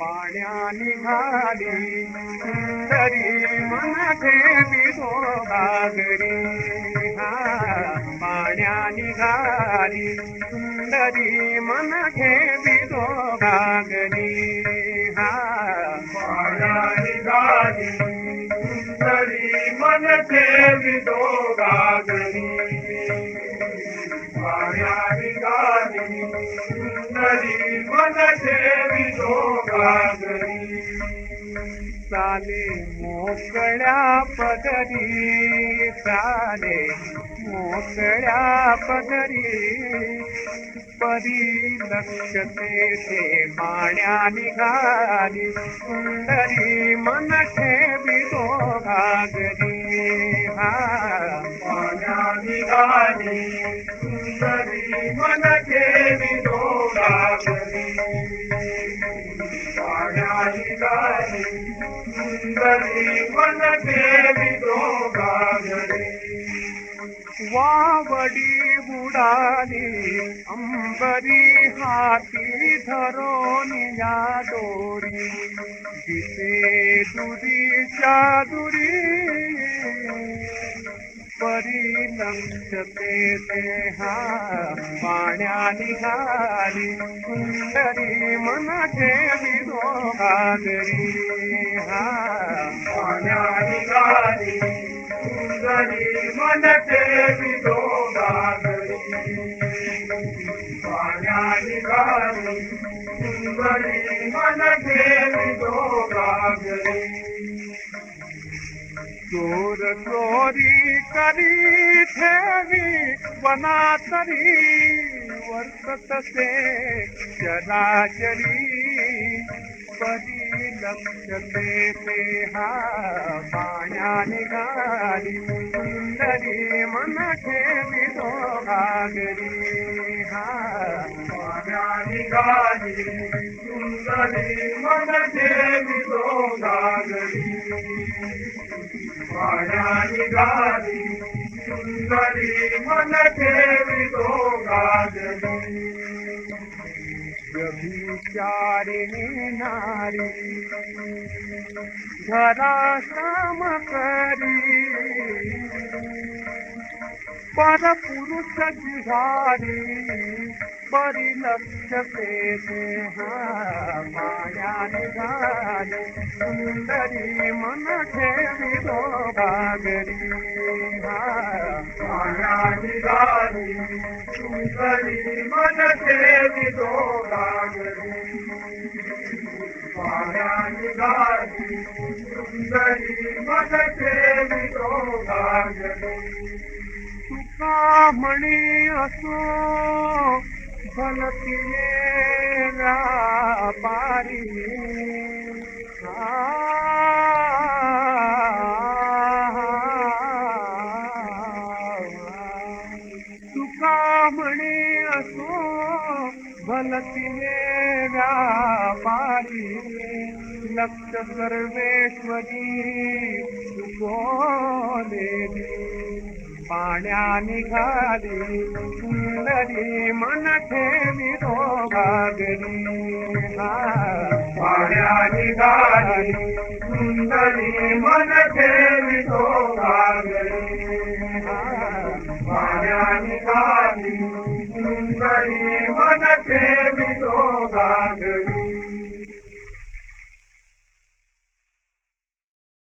पाण्या निघाली सुंदरी मन ठेवी घागरी हा पाण्या निघाली सुंदरी मन ठेवी घागरी हा पाण्या निघाली सुंदरी मन ठेवी घागरी पाण्या निघाली सुंदरी मन ठेवी घागरी चाले मोकळ्या पदरी चाले मोकळ्या पदरी. परी लक्ष ते पाण्या निघाली सुंदरी मन ठेवी घागरी हा पाण्या निघाली सुंदरी मन ठेवी वावडी बुडाली अंबरी हाती धरून या दोरी दिसे दुरीच्या दुरी परी ते हा पाण्या निघाली सुंदरी मन ठेवी दोघागरी हा पाण्या निघाली सुंदरी मन ठेवी घागरी पाण्या निघाली सुंदरी मन ठेवी घागरी चोर चोरी करी ठेवी वनातरी वर्तत से चराचरी हा पाण्या निघाली सुंदरी मन पाण्या निघाली सुंदरी मन घागरी पाण्या निघाली सुंदरी मन घागरी व्यभिचारिणी नारी घरा श्रम करी पर पुरुष जिहारी परी लक्ष ते हा माया निघाली सुंदरी मन ठेवी दोघागरी हा पाण्या निघाली सुंदरी मन ठेवी घागरी पाण्या निघाली सुंदरी मन घागरी तुका म्हणे असो व्यापारी तुका म्हणे असो भलतीये व्यापारी लक्ष सर्वेश्वरी बोलेली पाण्या निघाली सुंदरी मन ठेवी दोघागरी हा पाण्या निघाली सुंदरी मन ठेवी घागरी पाण्या निघाली सुंदरी मन ठेवी घागरी